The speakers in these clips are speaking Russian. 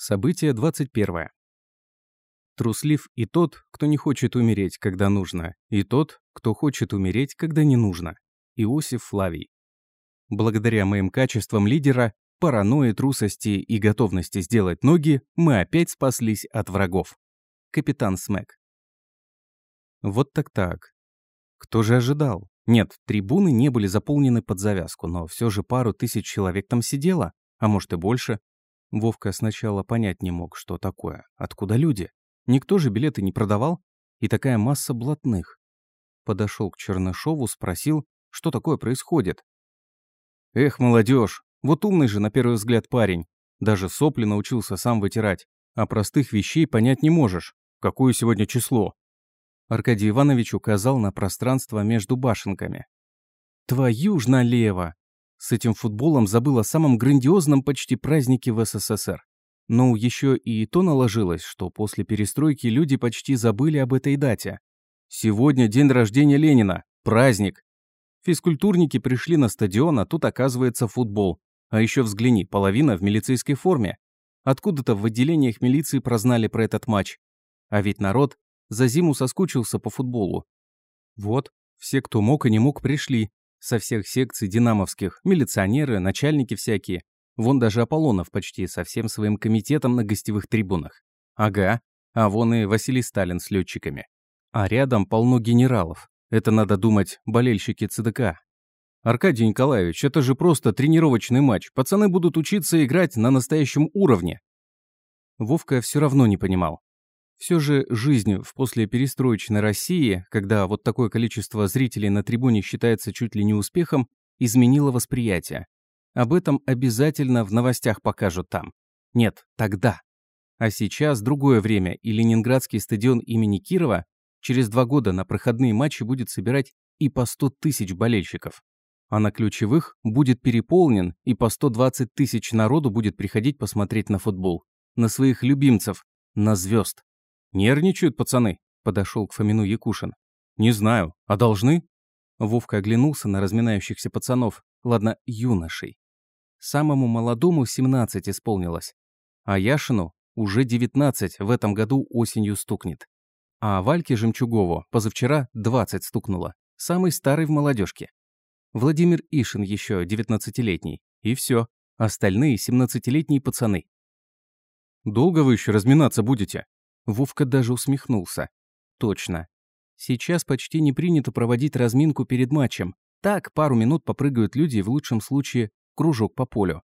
Событие 21. Труслив и тот, кто не хочет умереть, когда нужно, и тот, кто хочет умереть, когда не нужно. Иосиф Флавий. Благодаря моим качествам лидера, паранойи, трусости и готовности сделать ноги, мы опять спаслись от врагов. Капитан Смэк. Вот так-так. Кто же ожидал? Нет, трибуны не были заполнены под завязку, но все же пару тысяч человек там сидело, а может и больше. Вовка сначала понять не мог, что такое. Откуда люди? Никто же билеты не продавал. И такая масса блатных. Подошел к Чернышову, спросил, что такое происходит. Эх, молодежь, вот умный же на первый взгляд парень. Даже сопли научился сам вытирать. А простых вещей понять не можешь. Какое сегодня число? Аркадий Иванович указал на пространство между башенками. «Твою ж налево!» С этим футболом забыл о самом грандиозном почти празднике в СССР. Но еще и то наложилось, что после перестройки люди почти забыли об этой дате. Сегодня день рождения Ленина. Праздник. Физкультурники пришли на стадион, а тут оказывается футбол. А еще взгляни, половина в милицейской форме. Откуда-то в отделениях милиции прознали про этот матч. А ведь народ за зиму соскучился по футболу. Вот, все, кто мог и не мог, пришли. Со всех секций динамовских, милиционеры, начальники всякие. Вон даже Аполлонов почти со всем своим комитетом на гостевых трибунах. Ага, а вон и Василий Сталин с летчиками. А рядом полно генералов. Это надо думать, болельщики ЦДК. Аркадий Николаевич, это же просто тренировочный матч. Пацаны будут учиться играть на настоящем уровне. Вовка все равно не понимал. Все же жизнь в послеперестроечной России, когда вот такое количество зрителей на трибуне считается чуть ли не успехом, изменила восприятие. Об этом обязательно в новостях покажут там. Нет, тогда. А сейчас другое время, и Ленинградский стадион имени Кирова через два года на проходные матчи будет собирать и по 100 тысяч болельщиков. А на ключевых будет переполнен, и по 120 тысяч народу будет приходить посмотреть на футбол. На своих любимцев, на звезд. «Нервничают пацаны», — подошел к Фомину Якушин. «Не знаю. А должны?» Вовка оглянулся на разминающихся пацанов, ладно, юношей. Самому молодому 17 исполнилось, а Яшину уже 19 в этом году осенью стукнет. А Вальке Жемчугову позавчера 20 стукнуло, самый старый в молодежке. Владимир Ишин еще 19-летний, и все, остальные 17-летние пацаны. «Долго вы еще разминаться будете?» Вовка даже усмехнулся. Точно. Сейчас почти не принято проводить разминку перед матчем. Так, пару минут попрыгают люди и в лучшем случае кружок по полю.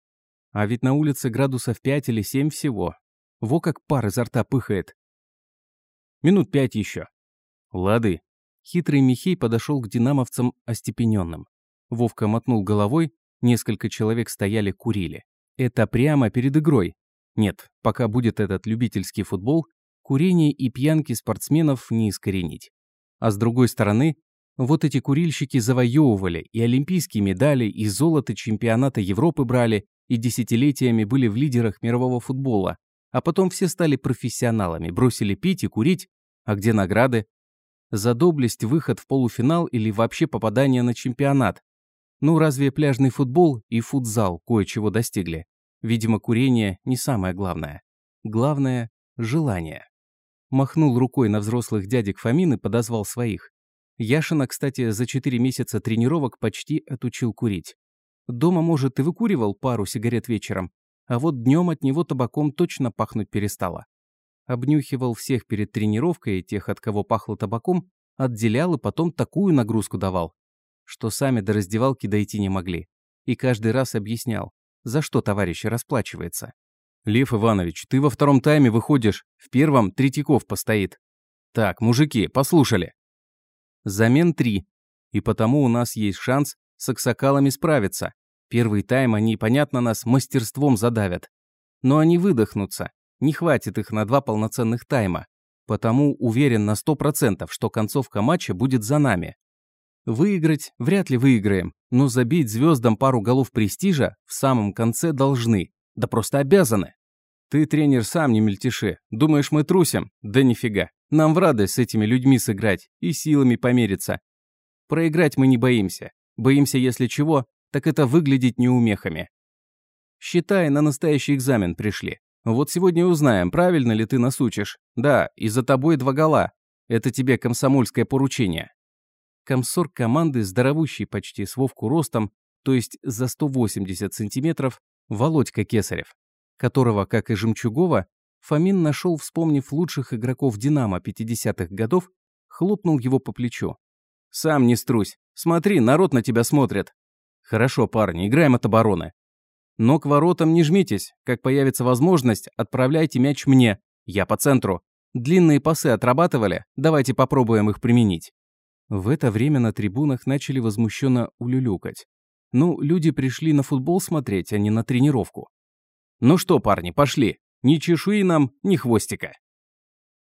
А ведь на улице градусов 5 или 7 всего. Во как пар изо рта пыхает. Минут пять еще. Лады. Хитрый Михей подошел к динамовцам остепененным. Вовка мотнул головой, несколько человек стояли курили. Это прямо перед игрой. Нет, пока будет этот любительский футбол, курение и пьянки спортсменов не искоренить. А с другой стороны, вот эти курильщики завоевывали и олимпийские медали, и золото чемпионата Европы брали, и десятилетиями были в лидерах мирового футбола. А потом все стали профессионалами, бросили пить и курить. А где награды? За доблесть выход в полуфинал или вообще попадание на чемпионат? Ну разве пляжный футбол и футзал кое-чего достигли? Видимо, курение не самое главное. Главное – желание. Махнул рукой на взрослых дядек Фомин и подозвал своих. Яшина, кстати, за четыре месяца тренировок почти отучил курить. Дома, может, и выкуривал пару сигарет вечером, а вот днем от него табаком точно пахнуть перестало. Обнюхивал всех перед тренировкой, и тех, от кого пахло табаком, отделял и потом такую нагрузку давал, что сами до раздевалки дойти не могли. И каждый раз объяснял, за что товарищ расплачивается. «Лев Иванович, ты во втором тайме выходишь, в первом Третьяков постоит». «Так, мужики, послушали». Замен три, и потому у нас есть шанс с аксакалами справиться. Первый тайм они, понятно, нас мастерством задавят. Но они выдохнутся, не хватит их на два полноценных тайма. Потому уверен на сто процентов, что концовка матча будет за нами. Выиграть вряд ли выиграем, но забить звездам пару голов престижа в самом конце должны. Да просто обязаны. Ты, тренер, сам не мельтеши. Думаешь, мы трусим? Да нифига. Нам в радость с этими людьми сыграть и силами помериться. Проиграть мы не боимся. Боимся, если чего, так это выглядеть неумехами. Считай, на настоящий экзамен пришли. Вот сегодня узнаем, правильно ли ты нас учишь. Да, и за тобой два гола. Это тебе комсомольское поручение. Комсорг команды, здоровущий почти с Вовку ростом, то есть за 180 сантиметров, Володька Кесарев, которого, как и Жемчугова, Фомин нашел, вспомнив лучших игроков «Динамо» 50-х годов, хлопнул его по плечу. «Сам не струсь. Смотри, народ на тебя смотрит». «Хорошо, парни, играем от обороны. Но к воротам не жмитесь. Как появится возможность, отправляйте мяч мне. Я по центру. Длинные пасы отрабатывали, давайте попробуем их применить». В это время на трибунах начали возмущенно улюлюкать. Ну, люди пришли на футбол смотреть, а не на тренировку. «Ну что, парни, пошли. Ни чешуи нам, ни хвостика».